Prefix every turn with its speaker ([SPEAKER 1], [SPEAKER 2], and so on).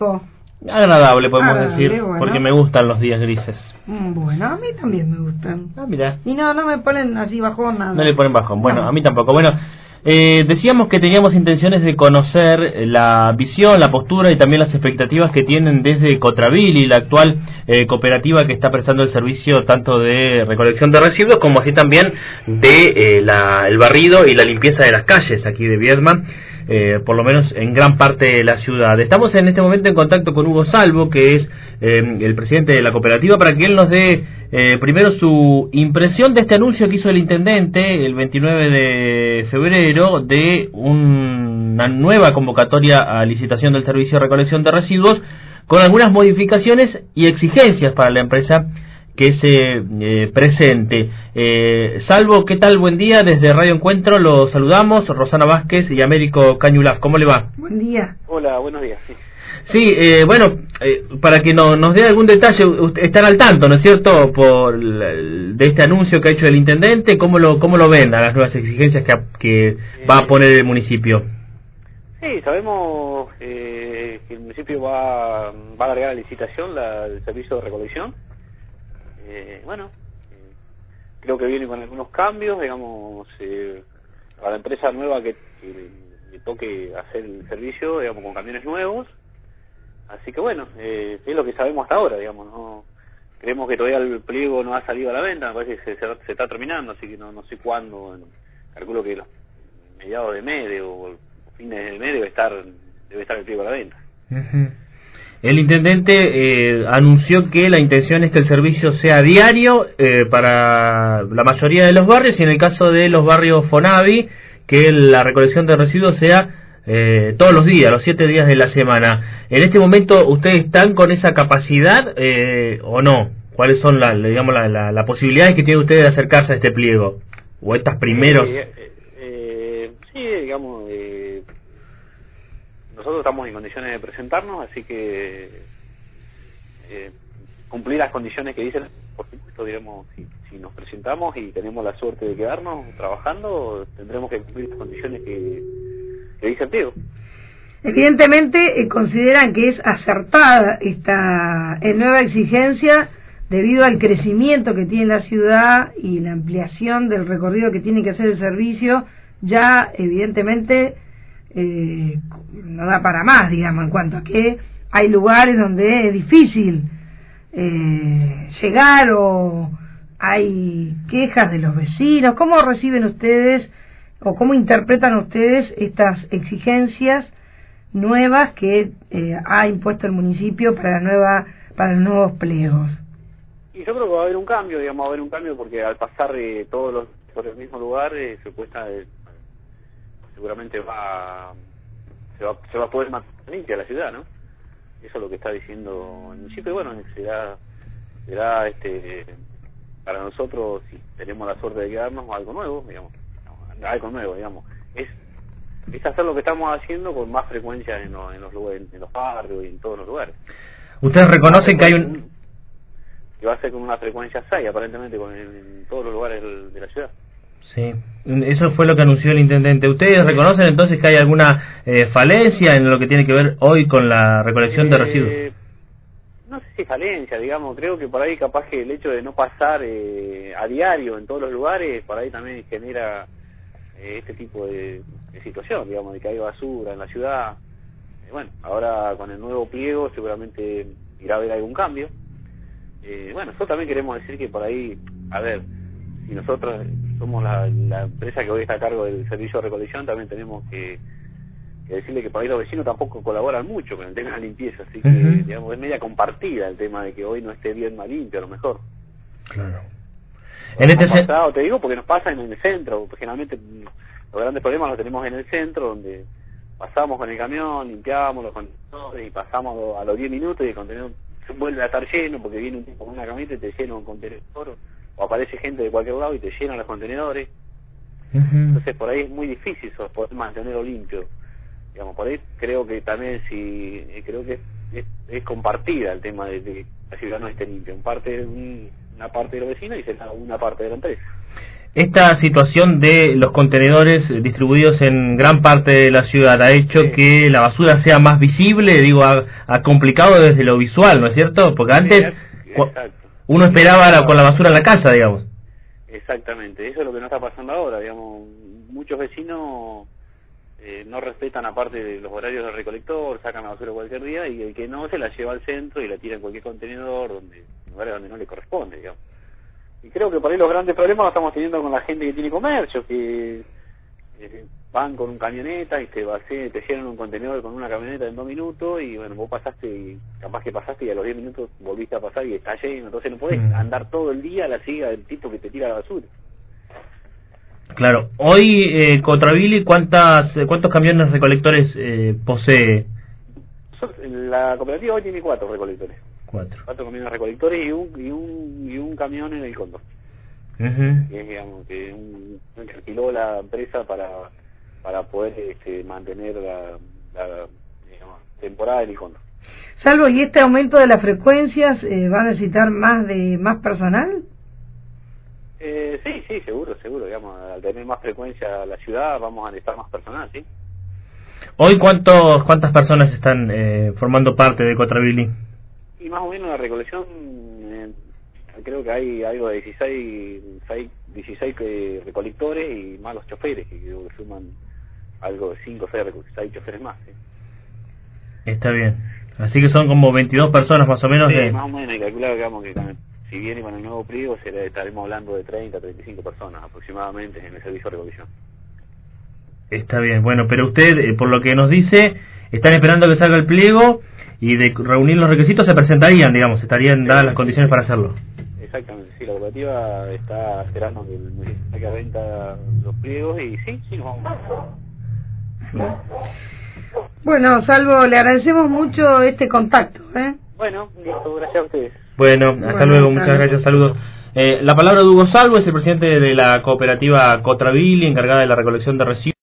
[SPEAKER 1] Agradable, podemos decir, porque me gustan los días grises.
[SPEAKER 2] Mm, bueno, a mí también me gustan.
[SPEAKER 1] Ah, mira.
[SPEAKER 2] Y no, no me ponen así bajón nada.
[SPEAKER 1] No le ponen bajón. Bueno, a mí tampoco. Bueno, eh, decíamos que teníamos intenciones de conocer la visión, la postura y también las expectativas que tienen desde Cotravili, la actual eh, cooperativa que está prestando el servicio tanto de recolección de residuos como así también de eh, la, el barrido y la limpieza de las calles aquí de Viedma. Eh, por lo menos en gran parte de la ciudad. Estamos en este momento en contacto con Hugo Salvo, que es eh, el presidente de la cooperativa, para que él nos dé eh, primero su impresión de este anuncio que hizo el intendente el 29 de febrero de una nueva convocatoria a licitación del servicio de recolección de residuos con algunas modificaciones y exigencias para la empresa que se eh, presente. Eh, Salvo, ¿qué tal? Buen día. Desde Radio Encuentro los saludamos, Rosana Vázquez y Américo Cañulaz. ¿Cómo le va?
[SPEAKER 2] Buen día.
[SPEAKER 3] Hola, buenos días.
[SPEAKER 1] Sí, eh, bueno, eh, para que no, nos dé algún detalle, están al tanto, ¿no es cierto?, por de este anuncio que ha hecho el intendente, ¿cómo lo, cómo lo ven a las nuevas exigencias que, que va a poner el municipio?
[SPEAKER 3] Sí, sabemos que el municipio va, va a alargar la licitación la, el servicio de recolección eh, bueno, eh, creo que viene con algunos cambios, digamos, eh, a la empresa nueva que, le toque hacer el servicio, digamos, con camiones nuevos. Así que bueno, eh, es lo que sabemos hasta ahora, digamos, no creemos que todavía el pliego no ha salido a la venta, me parece que se, está terminando, así que no, no sé cuándo, calculo que los mediados de mes o fines de mes debe estar, debe estar el pliego a la venta.
[SPEAKER 1] El intendente eh, anunció que la intención es que el servicio sea diario eh, para la mayoría de los barrios y en el caso de los barrios Fonavi, que la recolección de residuos sea eh, todos los días, los siete días de la semana. En este momento, ¿ustedes están con esa capacidad o no? ¿Cuáles son la, digamos, la, la, posibilidades que tienen ustedes de acercarse a este pliego? ¿O estas primeros?
[SPEAKER 3] sí, digamos, nosotros estamos en condiciones de presentarnos, así que eh, cumplir las condiciones que dicen, por supuesto, diremos, si, nos presentamos y tenemos la suerte de quedarnos trabajando, tendremos que cumplir las condiciones que, que dice.
[SPEAKER 2] Evidentemente eh, consideran que es acertada esta nueva exigencia debido al crecimiento que tiene la ciudad y la ampliación del recorrido que tiene que hacer el servicio, ya evidentemente eh, no da para más, digamos, en cuanto a que hay lugares donde es difícil eh, llegar o hay quejas de los vecinos. ¿Cómo reciben ustedes o cómo interpretan ustedes estas exigencias nuevas que eh, ha impuesto el municipio para la nueva para los nuevos pliegos?
[SPEAKER 3] Y yo creo que va a haber un cambio, digamos, va a haber un cambio porque al pasar eh, todos los por el mismo lugar eh, se cuesta seguramente va se va, se va a poder mantener limpia la ciudad, ¿no? Eso es lo que está diciendo el municipio. Y bueno, será, será este, para nosotros, si tenemos la suerte de quedarnos, algo nuevo, digamos, algo nuevo, digamos. Es, es hacer lo que estamos haciendo con más frecuencia en, en los lugares, en los barrios y en todos los lugares.
[SPEAKER 1] ¿Ustedes reconocen que hay un...?
[SPEAKER 3] Que va a ser con una frecuencia 6, aparentemente, con, en todos los lugares de la ciudad.
[SPEAKER 1] Sí, eso fue lo que anunció el intendente. ¿Ustedes reconocen entonces que hay alguna eh, falencia en lo que tiene que ver hoy con la recolección de eh, residuos?
[SPEAKER 3] No sé si falencia, digamos, creo que por ahí capaz que el hecho de no pasar eh, a diario en todos los lugares, por ahí también genera este tipo de, situación, digamos, de que hay basura en la ciudad. bueno, ahora con el nuevo pliego seguramente irá a haber algún cambio. bueno, nosotros también queremos decir que por ahí, a ver, si nosotros somos la, empresa que hoy está a cargo del servicio de recolección, también tenemos que, decirle que por ahí los vecinos tampoco colaboran mucho con el tema de la limpieza, así que digamos es media compartida el tema de que hoy no esté bien más limpio a lo mejor.
[SPEAKER 1] Claro.
[SPEAKER 3] En este pasado, te digo porque nos pasa en el centro, generalmente los grandes problemas los tenemos en el centro, donde pasamos con el camión, limpiamos los contenedores y pasamos a los 10 minutos y el contenedor vuelve a estar lleno porque viene un tipo con una camioneta y te llena un contenedor o aparece gente de cualquier lado y te llenan los contenedores. Entonces por ahí es muy difícil poder mantenerlo limpio. Digamos, por ahí creo que también si eh, creo que es, es, compartida el tema de, que la ciudad no esté limpia. Un parte, una parte de los vecinos y una parte de la empresa.
[SPEAKER 1] esta situación de los contenedores distribuidos en gran parte de la ciudad ha hecho que la basura sea más visible, digo, ha, complicado desde lo visual, ¿no es cierto? Porque antes uno esperaba con la basura en la casa, digamos.
[SPEAKER 3] Exactamente, eso es lo que no está pasando ahora, digamos, muchos vecinos eh, no respetan aparte de los horarios del recolector, sacan la basura cualquier día y el que no se la lleva al centro y la tira en cualquier contenedor, donde lugares donde no le corresponde, digamos. Y creo que por ahí los grandes problemas los estamos teniendo con la gente que tiene comercio, que eh, van con un camioneta y te vacían, te llenan un contenedor con una camioneta en dos minutos y bueno, vos pasaste y capaz que pasaste y a los diez minutos volviste a pasar y está lleno, entonces no podés mm. andar todo el día a la siga del tipo que te tira la basura.
[SPEAKER 1] Claro, hoy eh, Contravili, ¿cuántas, eh, ¿cuántos camiones recolectores eh, posee?
[SPEAKER 3] La cooperativa hoy tiene cuatro recolectores.
[SPEAKER 1] Cuatro.
[SPEAKER 3] Cuatro camiones recolectores y un, y un, y un camión en el condo. es, digamos, que, un, que alquiló la empresa para, para poder este, mantener la, la temporada en el condo.
[SPEAKER 2] Salvo, ¿y este aumento de las frecuencias eh, va a necesitar más de más personal?
[SPEAKER 3] Eh, sí, sí, seguro, seguro. Digamos, al tener más frecuencia la ciudad, vamos a necesitar más personal, sí.
[SPEAKER 1] Hoy, ¿cuántos, ¿cuántas personas están eh, formando parte de Cotravili?
[SPEAKER 3] Y más o menos la recolección, eh, creo que hay algo de 16, 16 eh, recolectores y más los choferes, que creo que suman algo de 5 o 6, choferes más.
[SPEAKER 1] Está bien. Así que son como 22 personas más o menos.
[SPEAKER 3] Sí, más o menos, y calculado digamos, que si viene con el nuevo pliego, estaremos hablando de 30, 35 personas aproximadamente en el servicio de recolección.
[SPEAKER 1] Está bien, bueno, pero usted, eh, por lo que nos dice, están esperando que salga el pliego y de reunir los requisitos se presentarían, digamos, estarían dadas las condiciones para hacerlo.
[SPEAKER 3] Exactamente, sí, la cooperativa está esperando que el municipio saque a venta los pliegos y sí, sí, nos vamos.
[SPEAKER 2] Bueno, Salvo, le agradecemos mucho este contacto. ¿eh?
[SPEAKER 3] Bueno, listo, gracias a ustedes.
[SPEAKER 1] Bueno, hasta luego, muchas gracias, saludos. Eh, la palabra de Hugo Salvo es el presidente de la cooperativa Cotravili, encargada de la recolección de residuos.